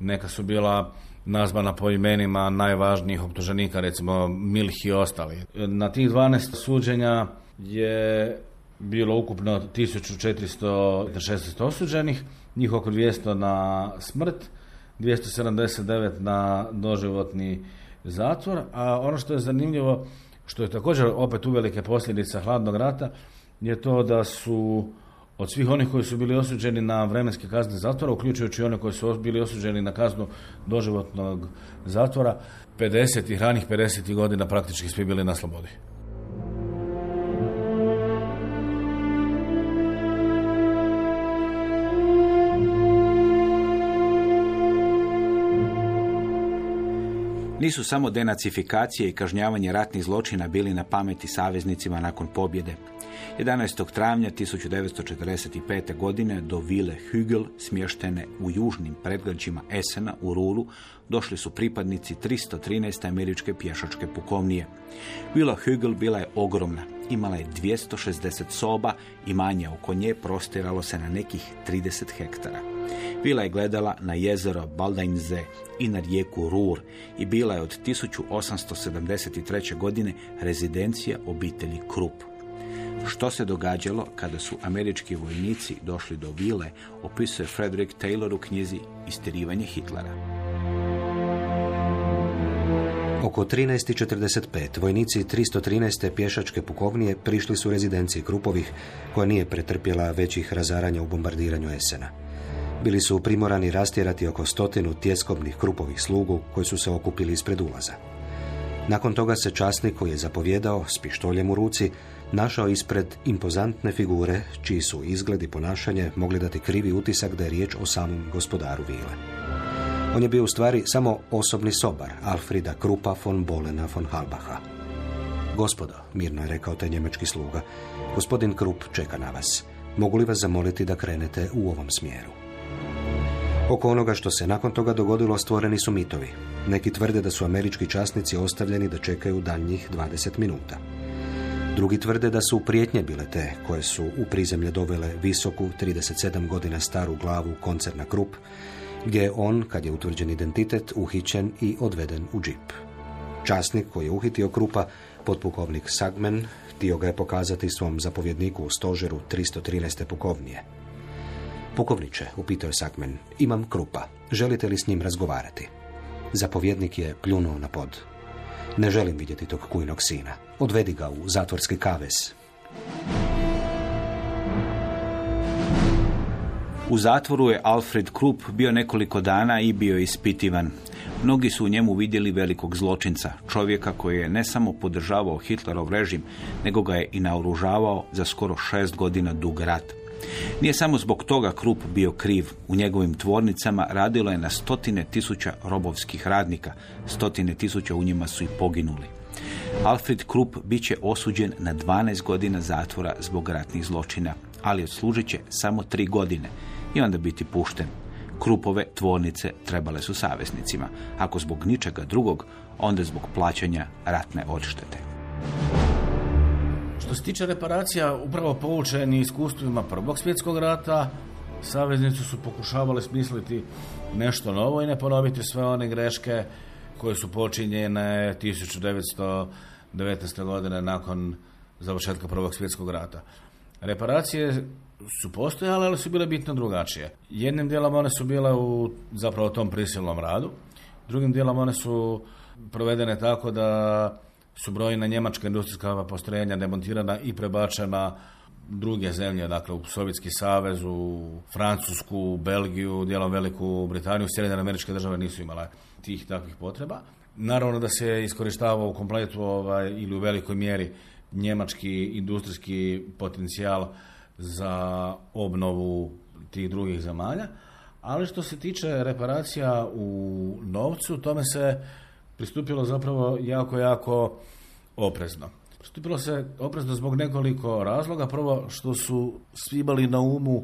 Neka su bila nazvana po imenima najvažnijih optuženika, recimo Milh i ostali. Na tih 12 suđenja je bilo ukupno 1416 osuđenih, njih oko 200 na smrt, 279 na doživotni zatvor, a ono što je zanimljivo, što je također opet uvelike posljedica hladnog rata, je to da su od svih onih koji su bili osuđeni na vremenske kazne zatvora, uključujući one koji su bili osuđeni na kaznu doživotnog zatvora, 50 i ranih 50 godina praktički svi bili na slobodi. Nisu samo denacifikacije i kažnjavanje ratnih zločina bili na pameti saveznicima nakon pobjede. 11. travnja 1945. godine do vile Hügel, smještene u južnim predgrađima Esena u Rulu, došli su pripadnici 313. američke pješačke pukovnije. Vila Hügel bila je ogromna, imala je 260 soba i manje oko nje prostiralo se na nekih 30 hektara. Vila je gledala na jezero Baldajnze i na rijeku Rur i bila je od 1873. godine rezidencija obitelji Krup. Što se događalo kada su američki vojnici došli do vile, opisuje Frederick Taylor u knjizi Istirivanje Hitlera. Oko 13.45 vojnici 313. pješačke pukovnije prišli su rezidenciji Krupovih, koja nije pretrpjela većih razaranja u bombardiranju Esena. Bili su primorani rastjerati oko stotinu tjeskobnih Krupovih slugu koji su se okupili ispred ulaza. Nakon toga se časnik koji je zapovjedao s pištoljem u ruci našao ispred impozantne figure čiji su izgled i ponašanje mogli dati krivi utisak da je riječ o samom gospodaru vile. On je bio u stvari samo osobni sobar Alfrida Krupa von Bolena von Halbacha. Gospodo, mirno je rekao taj njemački sluga, gospodin Krup čeka na vas. Mogu li vas zamoliti da krenete u ovom smjeru? Oko onoga što se nakon toga dogodilo stvoreni su mitovi. Neki tvrde da su američki časnici ostavljeni da čekaju daljnjih 20 minuta. Drugi tvrde da su prijetnje bile te koje su u prizemlje dovele visoku, 37 godina staru glavu koncerna Krup, gdje je on, kad je utvrđen identitet, uhićen i odveden u džip. Časnik koji je uhitio Krupa, potpukovnik Sagmen, htio ga je pokazati svom zapovjedniku u stožeru 313. pukovnije. Pukovniče, upitao je Sagmen, imam Krupa. Želite li s njim razgovarati? Zapovjednik je pljunuo na pod. Ne želim vidjeti tog kujnog sina. Odvedi ga u zatvorski kaves. U zatvoru je Alfred Krupp bio nekoliko dana i bio ispitivan. Mnogi su u njemu vidjeli velikog zločinca, čovjeka koji je ne samo podržavao Hitlerov režim, nego ga je i naoružavao za skoro šest godina dug rat. Nije samo zbog toga Krupp bio kriv. U njegovim tvornicama radilo je na stotine tisuća robovskih radnika. Stotine tisuća u njima su i poginuli. Alfred Krupp bit će osuđen na 12 godina zatvora zbog ratnih zločina, ali odslužit će samo tri godine i onda biti pušten. Krupove tvornice trebale su saveznicima, ako zbog ničega drugog, onda zbog plaćanja ratne odštete. Što se tiče reparacija, upravo poučeni iskustvima Prvog svjetskog rata, saveznici su pokušavali smisliti nešto novo i ne ponoviti sve one greške koje su počinjene 1919. godine nakon završetka Prvog svjetskog rata. Reparacije su postojale, ali su bile bitno drugačije. Jednim dijelom one su bile u zapravo tom prisilnom radu, drugim dijelom one su provedene tako da su brojna njemačka industrijska postrojenja demontirana i prebačena druge zemlje, dakle u Sovjetski savez, u Francusku, Belgiju, dijelom Veliku Britaniju, Sjedinjene američke države nisu imale tih takvih potreba. Naravno da se iskorištava u kompletu ovaj, ili u velikoj mjeri njemački industrijski potencijal za obnovu tih drugih zemalja, ali što se tiče reparacija u novcu, tome se pristupilo zapravo jako, jako oprezno. Pristupilo se oprezno zbog nekoliko razloga. Prvo što su svi imali na umu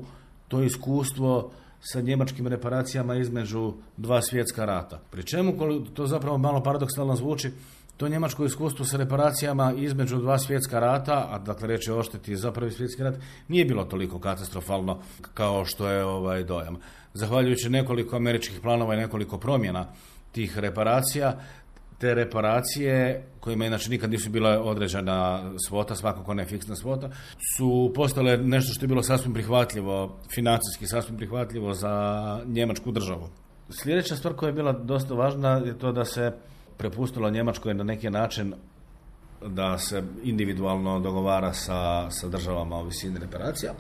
to iskustvo sa njemačkim reparacijama između dva svjetska rata. Pri čemu, to zapravo malo paradoksalno zvuči, To njemačko iskustvo sa reparacijama između dva svjetska rata, a dakle reći o ošteti za prvi svjetski rat, nije bilo toliko katastrofalno kao što je ovaj dojam. Zahvaljujući nekoliko američkih planova i nekoliko promjena tih reparacija, te reparacije, kojima inače nikad nisu bila određena svota, svakako ne fiksna svota, su postale nešto što je bilo sasvim prihvatljivo, financijski sasvim prihvatljivo za njemačku državu. Sljedeća stvar koja je bila dosta važna je to da se prepustilo Njemačkoj na neki način da se individualno dogovara sa, sa državama o visini reparacija.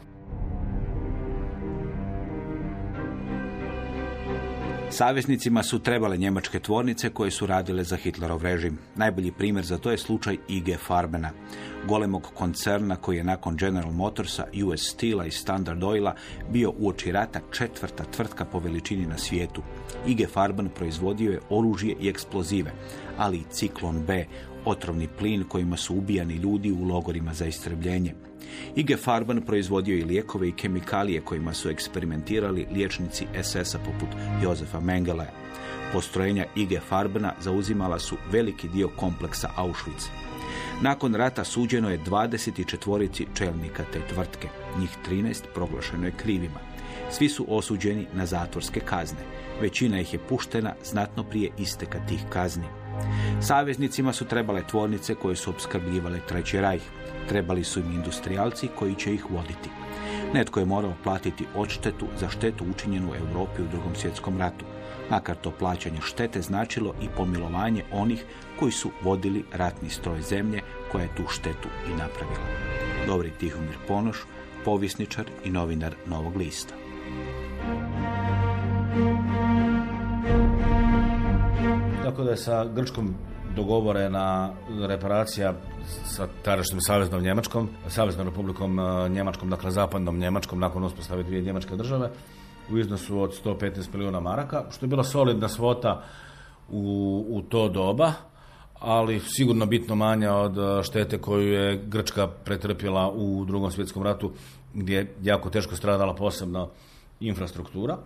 Saveznicima su trebale njemačke tvornice koje su radile za Hitlerov režim. Najbolji primjer za to je slučaj IG Farbena, golemog koncerna koji je nakon General Motorsa, US Steela i Standard Oila bio u oči rata četvrta tvrtka po veličini na svijetu. IG Farben proizvodio je oružje i eksplozive, ali i ciklon B, otrovni plin kojima su ubijani ljudi u logorima za istrebljenje. IG Farben proizvodio i lijekove i kemikalije kojima su eksperimentirali liječnici SS-a poput Jozefa Mengele. Postrojenja IG Farbena zauzimala su veliki dio kompleksa Auschwitz. Nakon rata suđeno je 24 čelnika te tvrtke. Njih 13 proglašeno je krivima. Svi su osuđeni na zatvorske kazne. Većina ih je puštena znatno prije isteka tih kazni. Saveznicima su trebale tvornice koje su opskrbljivale Treći rajh. Trebali su im industrijalci koji će ih voditi. Netko je morao platiti odštetu za štetu učinjenu Europi u drugom svjetskom ratu. Makar to plaćanje štete značilo i pomilovanje onih koji su vodili ratni stroj zemlje koja je tu štetu i napravila. Dobri Tihomir Ponoš, povisničar i novinar Novog lista. Tako da je sa Grčkom dogovorena reparacija sa tadašnjim saveznom Njemačkom, saveznom republikom e, Njemačkom, dakle zapadnom Njemačkom nakon uspostave dvije Njemačke države u iznosu od 115 milijuna maraka, što je bila solidna svota u, u to doba, ali sigurno bitno manja od e, štete koju je Grčka pretrpjela u drugom svjetskom ratu, gdje je jako teško stradala posebno infrastruktura.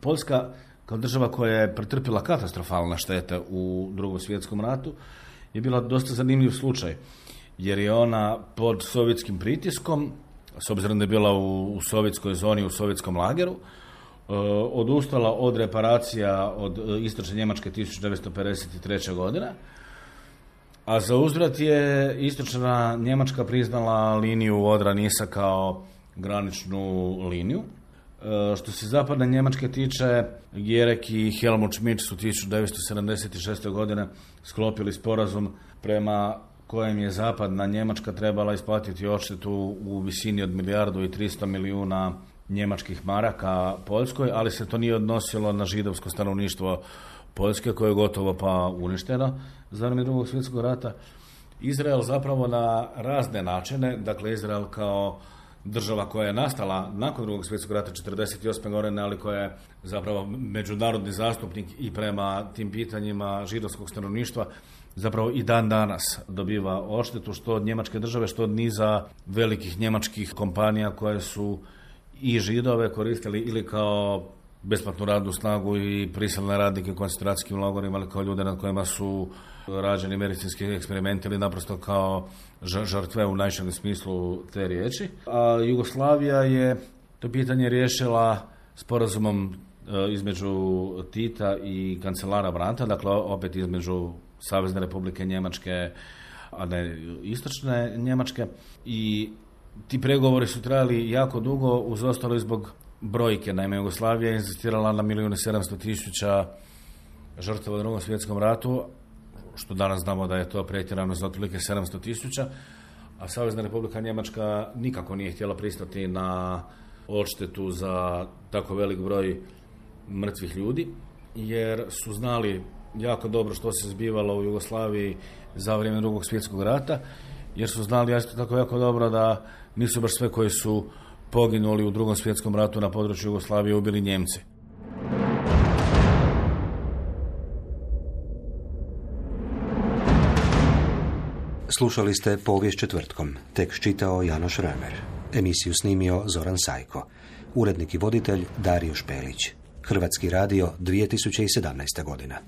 Poljska kao država koja je pretrpjela katastrofalna štete u drugom svjetskom ratu je bila dosta zanimljiv slučaj jer je ona pod sovjetskim pritiskom s obzirom da je bila u, u sovjetskoj zoni, u sovjetskom lageru, e, odustala od reparacija od e, istočne Njemačke 1953. godine, a za uzvrat je istočna Njemačka priznala liniju Odra Nisa kao graničnu liniju. E, što se zapadne Njemačke tiče, Jerek i Helmut Schmidt su 1976. godine sklopili sporazum prema kojem je zapadna Njemačka trebala isplatiti odštetu u visini od milijardu i 300 milijuna njemačkih maraka Poljskoj, ali se to nije odnosilo na židovsko stanovništvo Poljske koje je gotovo pa uništeno za vrijeme drugog svjetskog rata. Izrael zapravo na razne načine, dakle Izrael kao država koja je nastala nakon drugog svjetskog rata 48. godine, ali koja je zapravo međunarodni zastupnik i prema tim pitanjima židovskog stanovništva, zapravo i dan danas dobiva odštetu što od njemačke države, što od niza velikih njemačkih kompanija koje su i židove koristili ili kao besplatnu radnu snagu i prisilne radnike u koncentracijskim logorima ili kao ljude nad kojima su rađeni medicinski eksperimenti ili naprosto kao žrtve u najšem smislu te riječi. A Jugoslavija je to pitanje riješila sporazumom e, između Tita i kancelara Branta, dakle opet između Savezne republike Njemačke, a ne istočne Njemačke i ti pregovori su trajali jako dugo, uz ostalo i zbog brojke. Naime, Jugoslavija je insistirala na milijune sedamsto tisuća žrtava u drugom svjetskom ratu, što danas znamo da je to pretjerano za otprilike 700 tisuća, a Savezna republika Njemačka nikako nije htjela pristati na odštetu za tako velik broj mrtvih ljudi, jer su znali jako dobro što se zbivalo u Jugoslaviji za vrijeme drugog svjetskog rata, jer su znali jasno tako jako dobro da nisu baš sve koji su poginuli u drugom svjetskom ratu na području Jugoslavije ubili Njemci. Slušali ste povijest četvrtkom. Tek čitao Janoš Remer. Emisiju snimio Zoran Sajko. Urednik i voditelj Dario Špelić. Hrvatski radio 2017. godina.